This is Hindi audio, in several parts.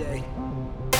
DJ.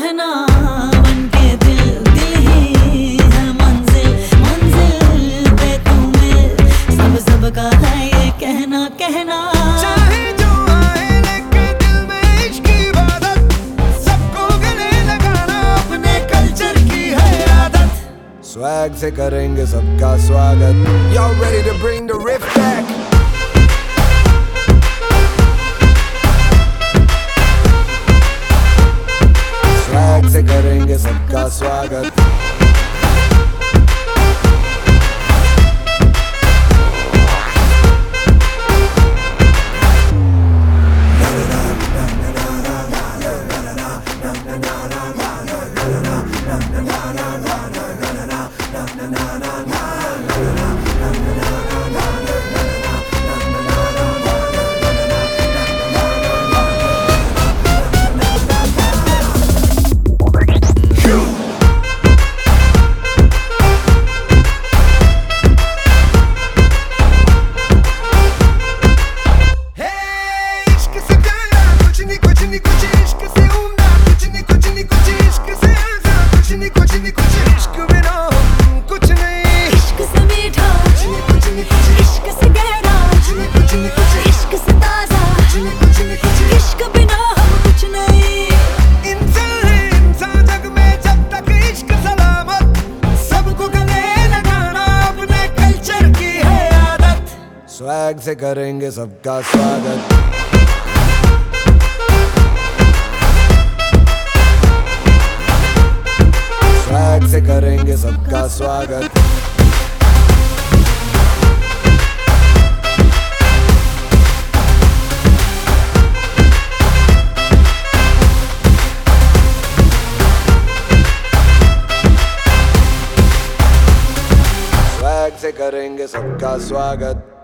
रहना बन के दिल दिल ही है मंजिल मंजिल पे तू मिल सब सबका है ये कहना कहना। Swag से करेंगे सबका स्वागत। Y'all ready to bring la swagger. na na na na na na na na swag से करेंगे सबका स्वागत। स्वैग से करेंगे सबका स्वागत। से करेंगे सबका स्वागत।